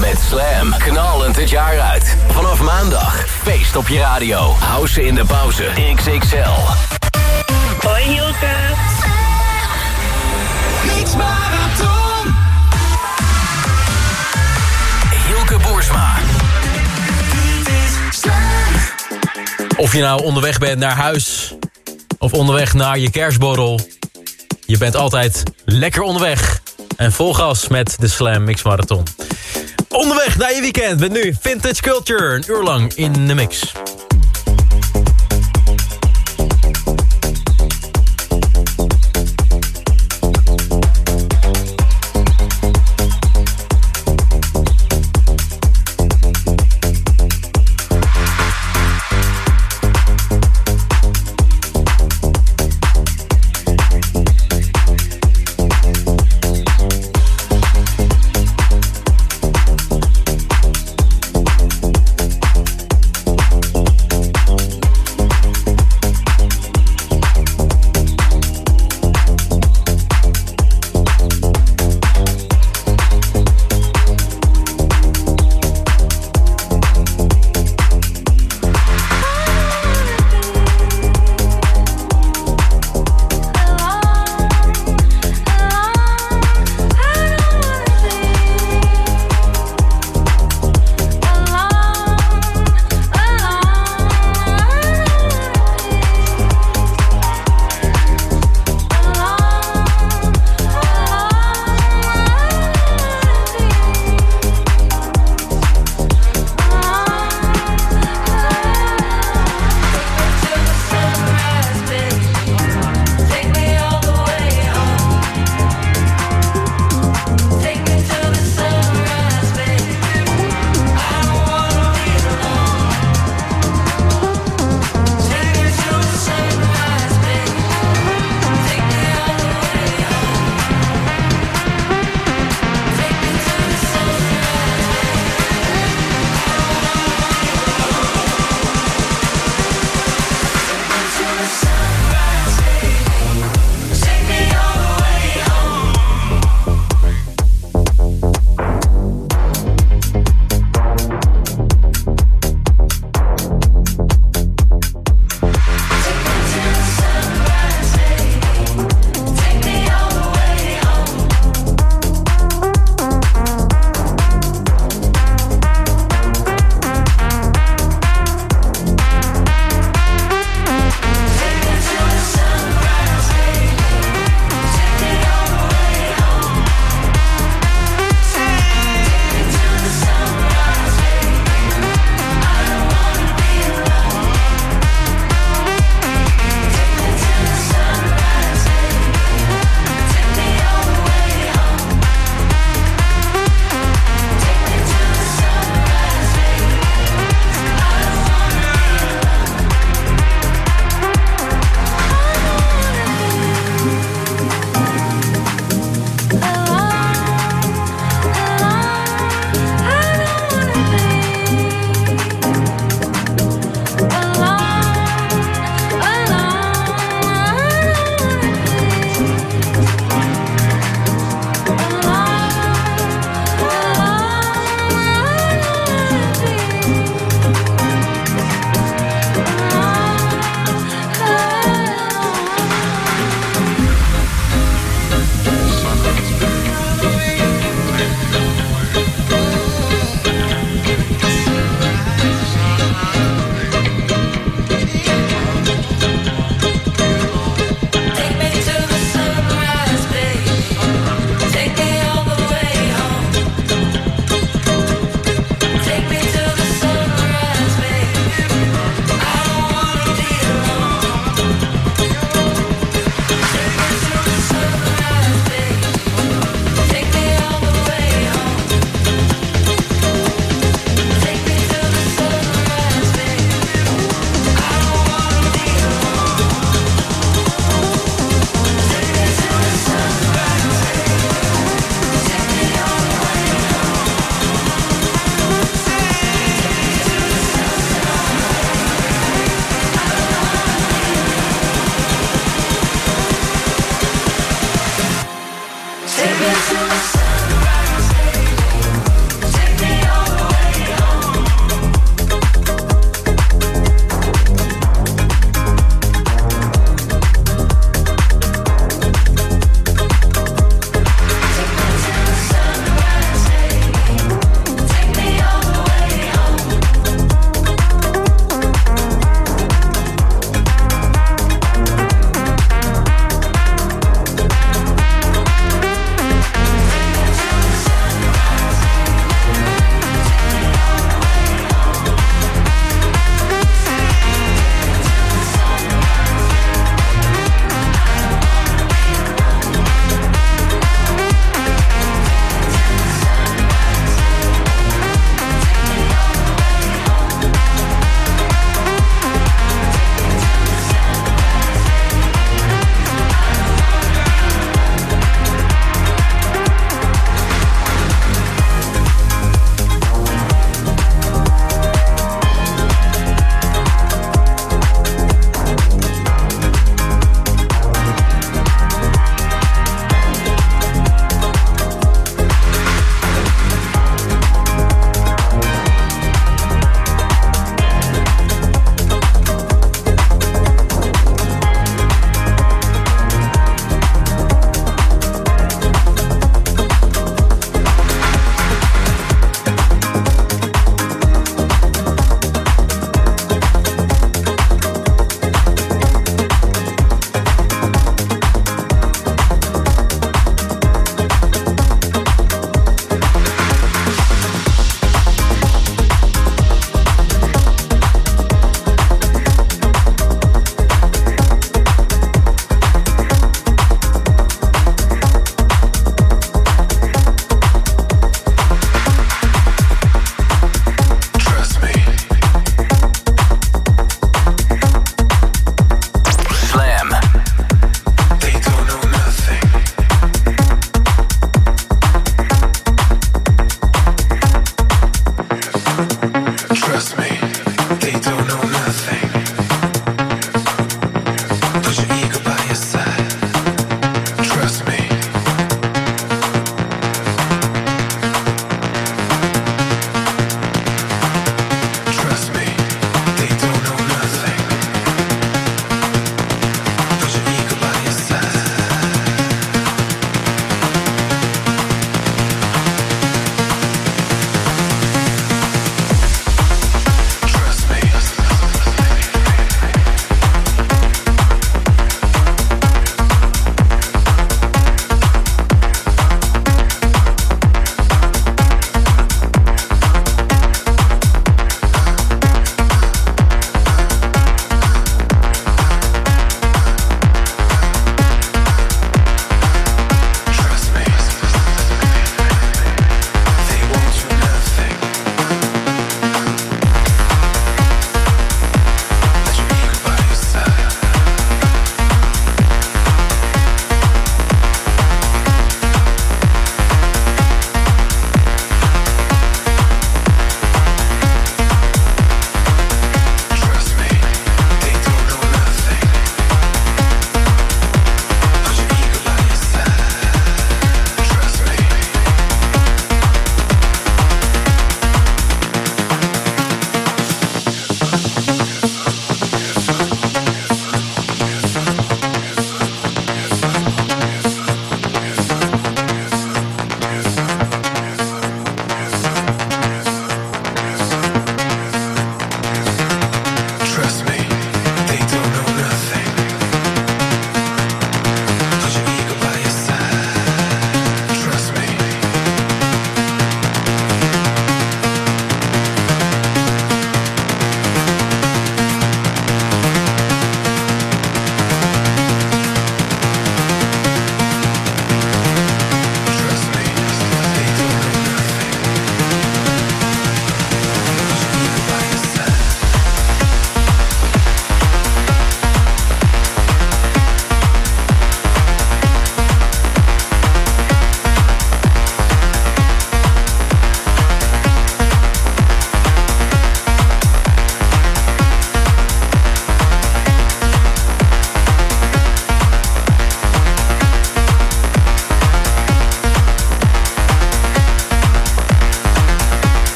Met Slam knallend het jaar uit. Vanaf maandag feest op je radio. House in de pauze XXL. Hoi Hilke. Mix Marathon. Hilke Boersma. Of je nou onderweg bent naar huis of onderweg naar je kerstborrel. Je bent altijd lekker onderweg. En vol gas met de Slam Mix Marathon. Onderweg naar je weekend met nu Vintage Culture. Een uur lang in de mix.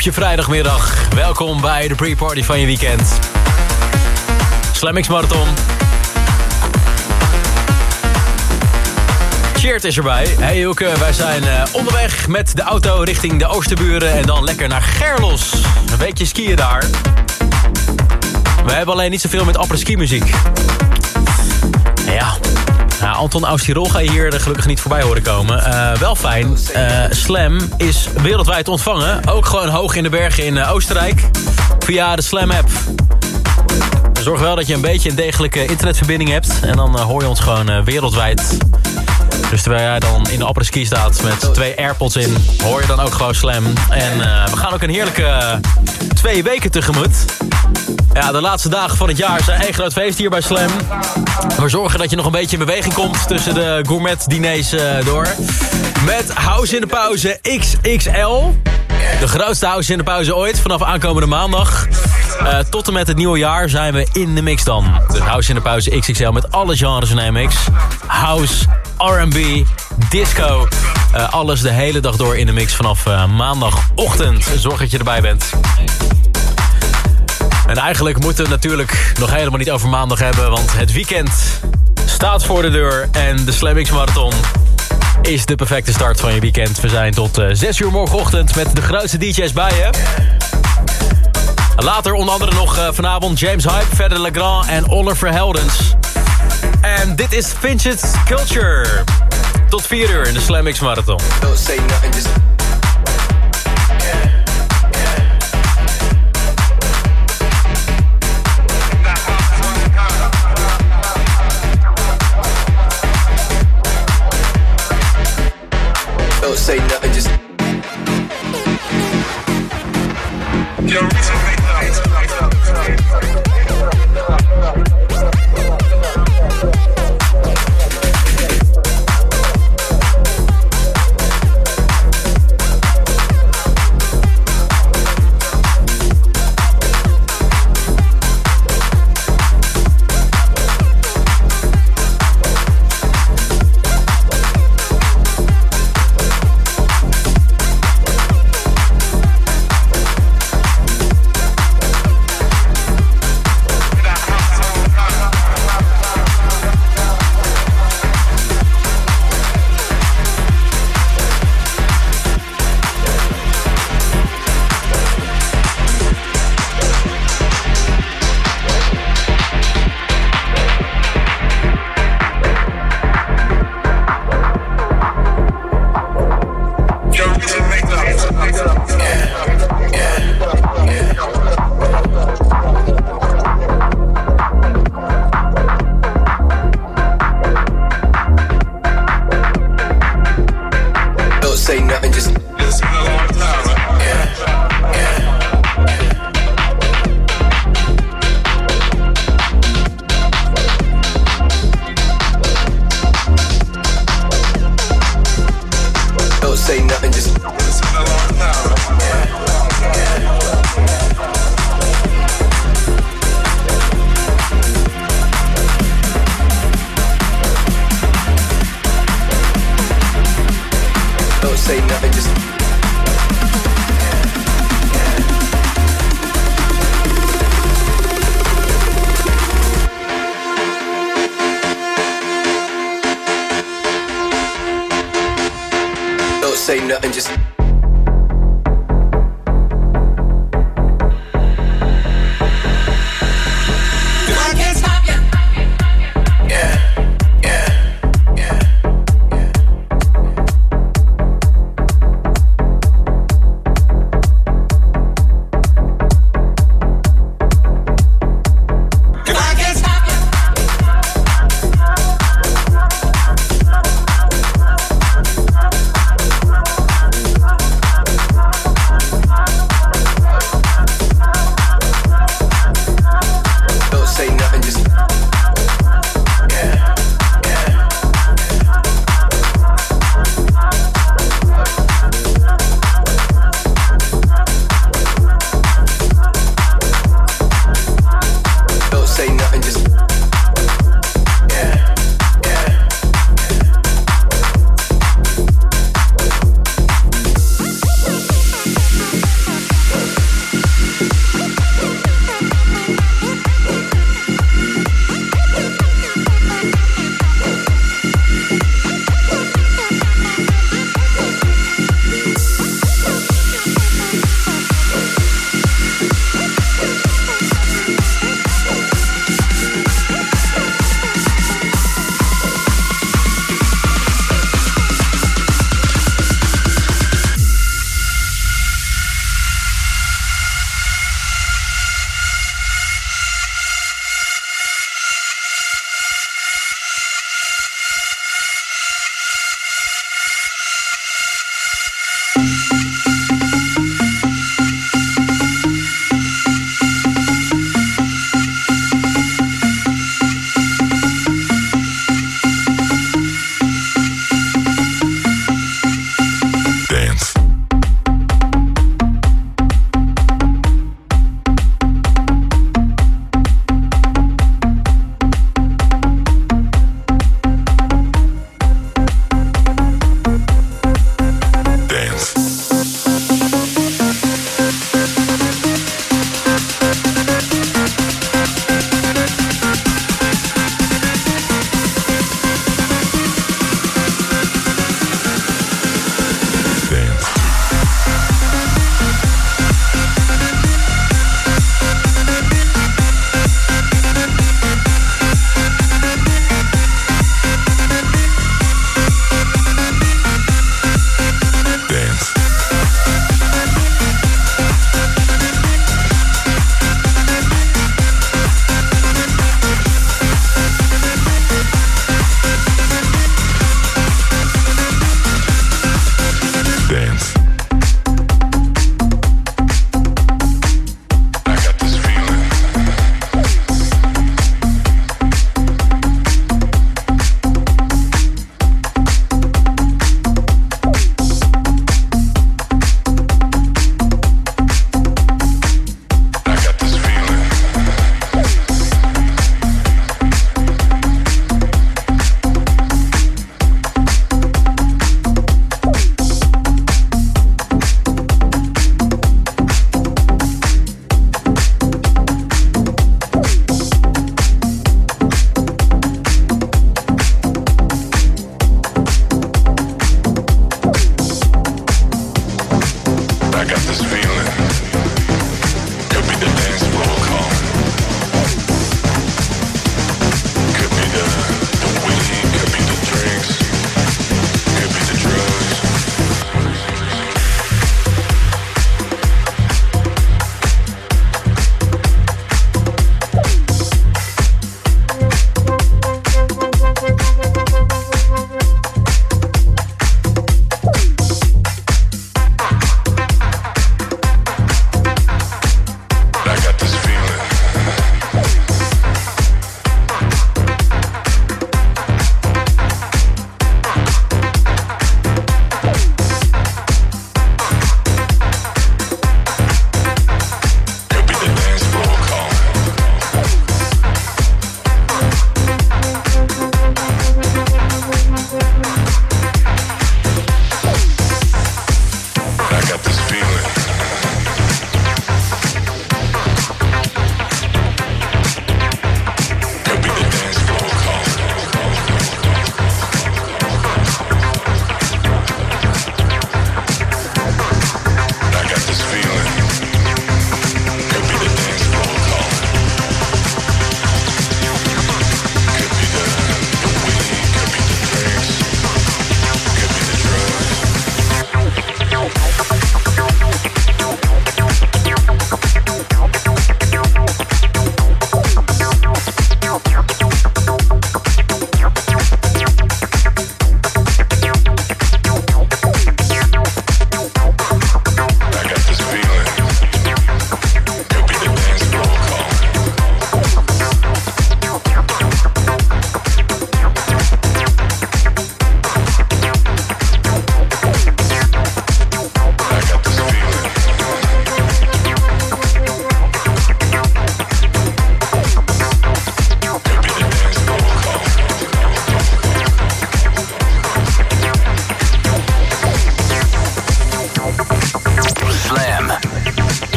Op je vrijdagmiddag. Welkom bij de pre-party van je weekend. Slam X Marathon. Cheert is erbij. Hey Hilke, wij zijn uh, onderweg met de auto richting de Oosterburen... en dan lekker naar Gerlos. Een weekje skiën daar. We hebben alleen niet zoveel met apres-ski muziek. Anton Austirol ga je hier gelukkig niet voorbij horen komen. Uh, wel fijn, uh, Slam is wereldwijd ontvangen. Ook gewoon hoog in de bergen in Oostenrijk. Via de Slam-app. Zorg wel dat je een beetje een degelijke internetverbinding hebt. En dan hoor je ons gewoon wereldwijd. Dus terwijl jij dan in de apres-ski staat met twee AirPods in... hoor je dan ook gewoon Slam. En we gaan ook een heerlijke twee weken tegemoet. Ja, de laatste dagen van het jaar zijn één groot feest hier bij Slam. We zorgen dat je nog een beetje in beweging komt tussen de gourmet diners uh, door. Met House in de Pauze XXL. De grootste House in de Pauze ooit, vanaf aankomende maandag. Uh, tot en met het nieuwe jaar zijn we in de mix dan. Dus House in de Pauze XXL met alle genres in een mix. House, R&B, disco. Uh, alles de hele dag door in de mix vanaf maandagochtend. Zorg dat je erbij bent. En eigenlijk moeten we het natuurlijk nog helemaal niet over maandag hebben... want het weekend staat voor de deur en de Slam Marathon is de perfecte start van je weekend. We zijn tot uh, eh, 6 uur morgenochtend met de grootste DJ's bij je. Later onder andere nog uh, vanavond James Hype, Verder Legrand en Oliver Heldens. En dit is Vincent Culture. Tot 4 uur in de Slam Marathon. don't say nothing, just. Don't say nothing, just.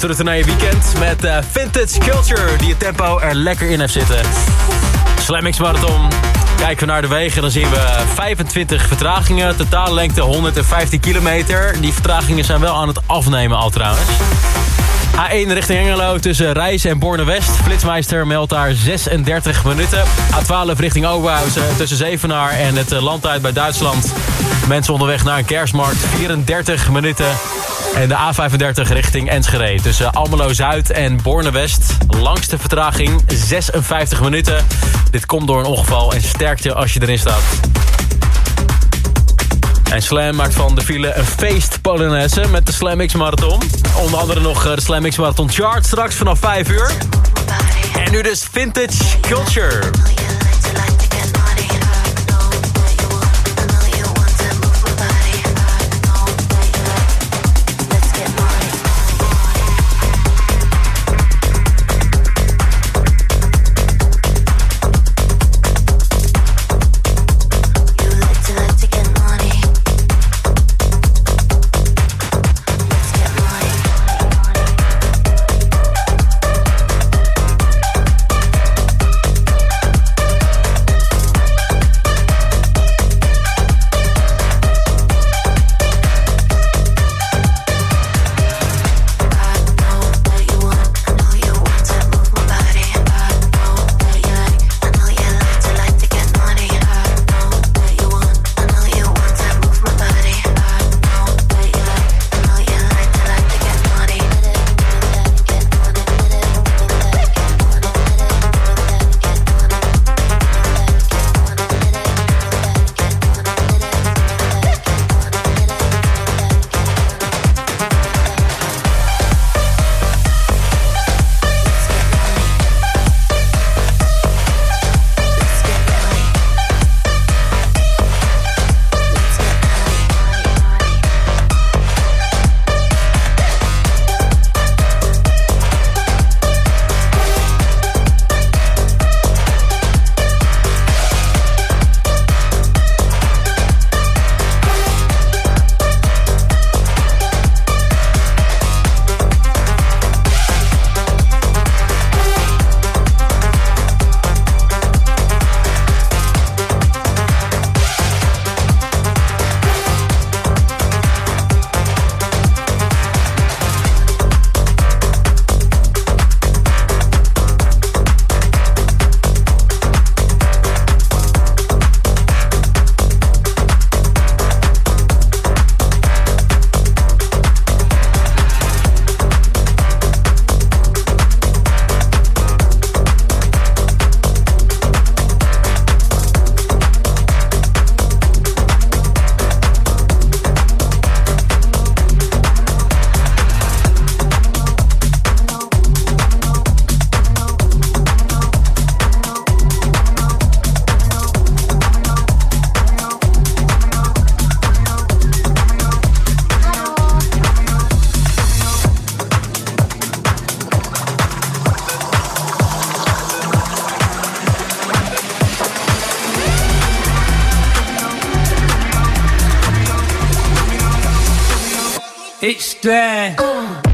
Snapstoer naar je weekend met uh, Vintage Culture... die het tempo er lekker in heeft zitten. Slam X Marathon. Kijken we naar de wegen, dan zien we 25 vertragingen. Totale lengte 115 kilometer. Die vertragingen zijn wel aan het afnemen al trouwens. A1 richting Engelo tussen Rijs en Borne-West. Flitsmeister meldt daar 36 minuten. A12 richting Oberhausen tussen Zevenaar en het eh, landtijd bij Duitsland. Mensen onderweg naar een kerstmarkt, 34 minuten. En de A35 richting Enschede tussen Almelo-Zuid en Borne-West. Langste vertraging, 56 minuten. Dit komt door een ongeval en sterkte als je erin staat. En Slam maakt van de file een feest Polonaise met de Slam X Marathon. Onder andere nog eh, de Slam X Marathon Chart straks vanaf 5 uur. En nu dus Vintage Culture. It's there. Oh.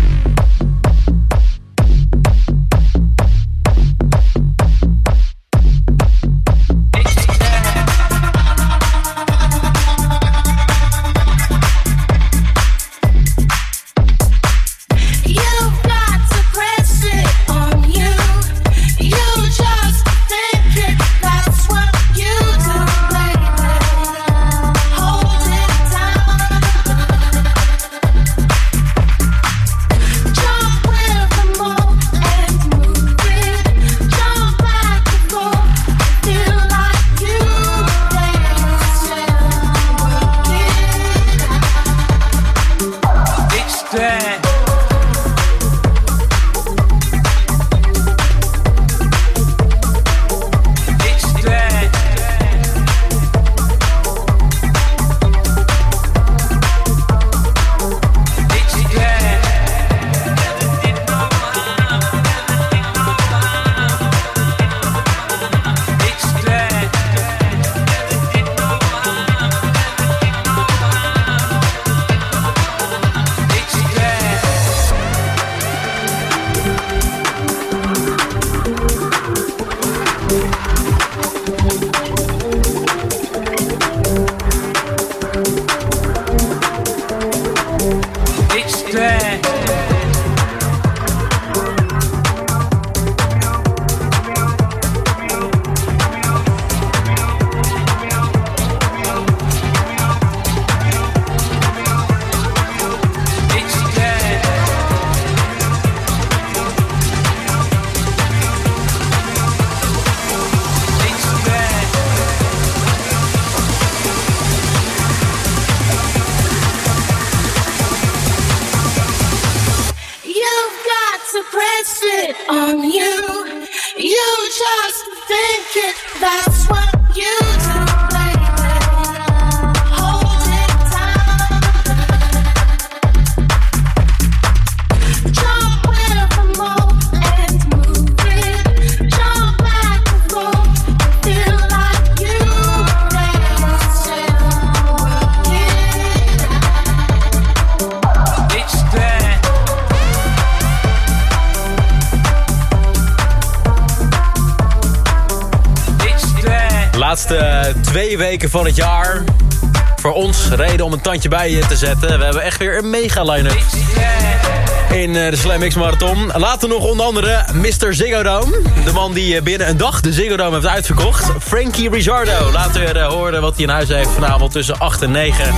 van het jaar. Voor ons reden om een tandje bij je te zetten. We hebben echt weer een mega line-up in eh, de Slam X Marathon. Later nog onder andere Mr. Zigodome, De man die eh, binnen een dag de Zigodome heeft uitverkocht. Frankie Rizzardo. we eh, horen wat hij in huis heeft vanavond tussen 8 en 9.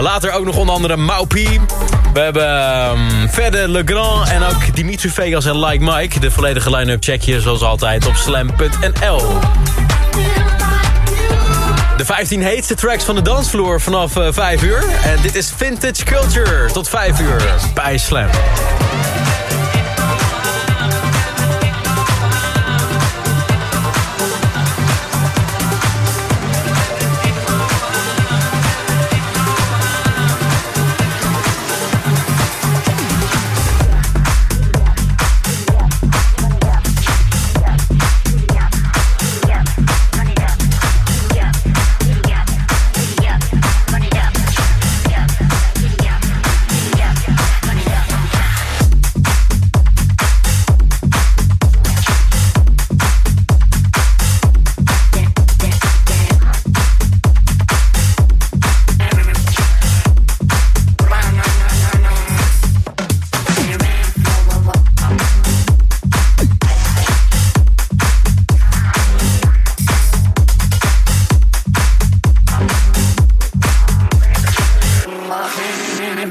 Later ook nog onder andere Maupi. We hebben ehm, um, Fedde Legrand en ook Dimitri Vegas en Like Mike. De volledige line-up check je zoals altijd op slam.nl. De 15 heetste tracks van de dansvloer vanaf eh, 5 uur. En dit is Vintage Culture tot 5 uur bij Slam.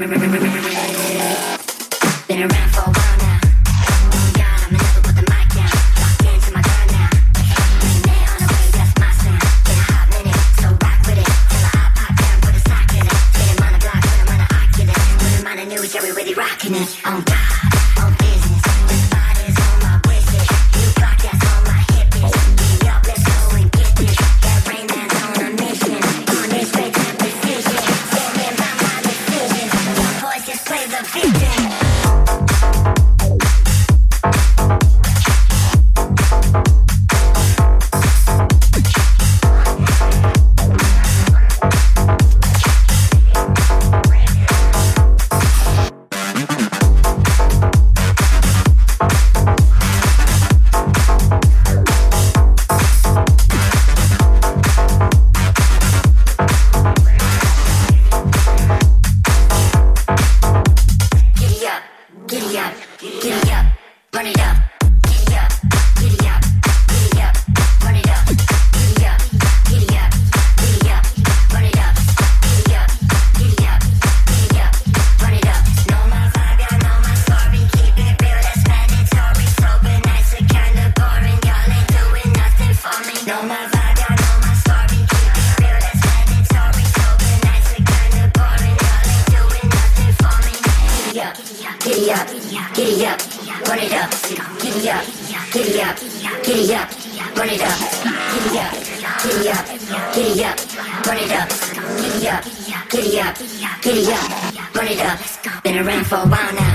Been around for around for a while now.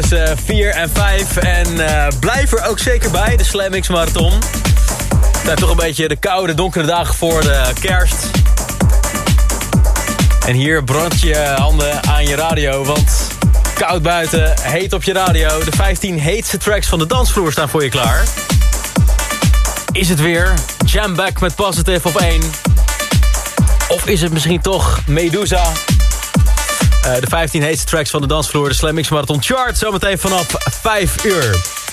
Tussen 4 en 5. En eh, blijf er ook zeker bij, de Slam Marathon. Het toch een beetje de koude, donkere dagen voor de kerst. En hier brand je handen aan je radio, want koud buiten, heet op je radio. De 15 heetste tracks van de dansvloer staan voor je klaar. Is het weer Jam Back met Positive op 1? Of is het misschien toch Medusa? Eh, de 15 heetste tracks van de dansvloer, de Slam X Marathon Chart. Zometeen vanaf 5 uur.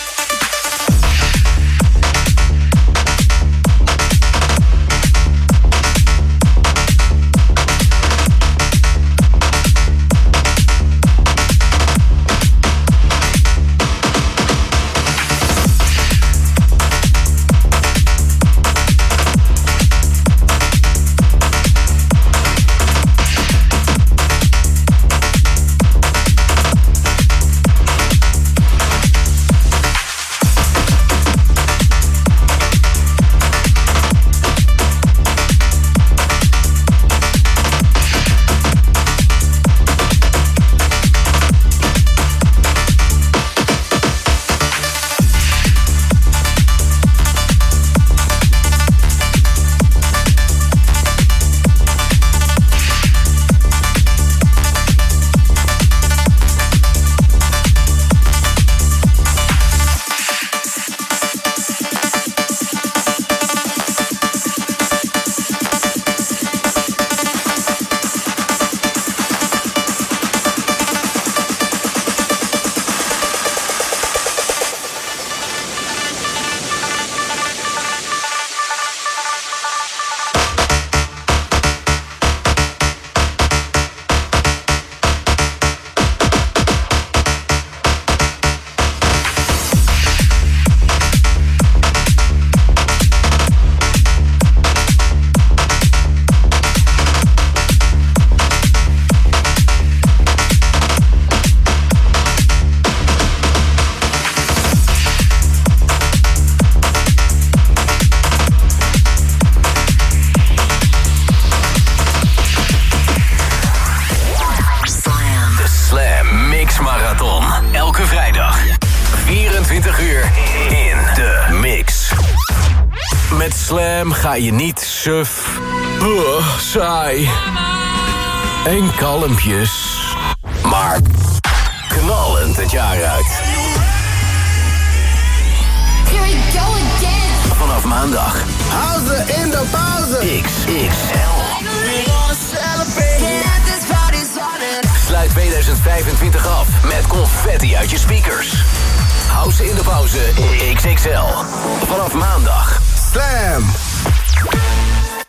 Suf, uh, saai en kalmpjes.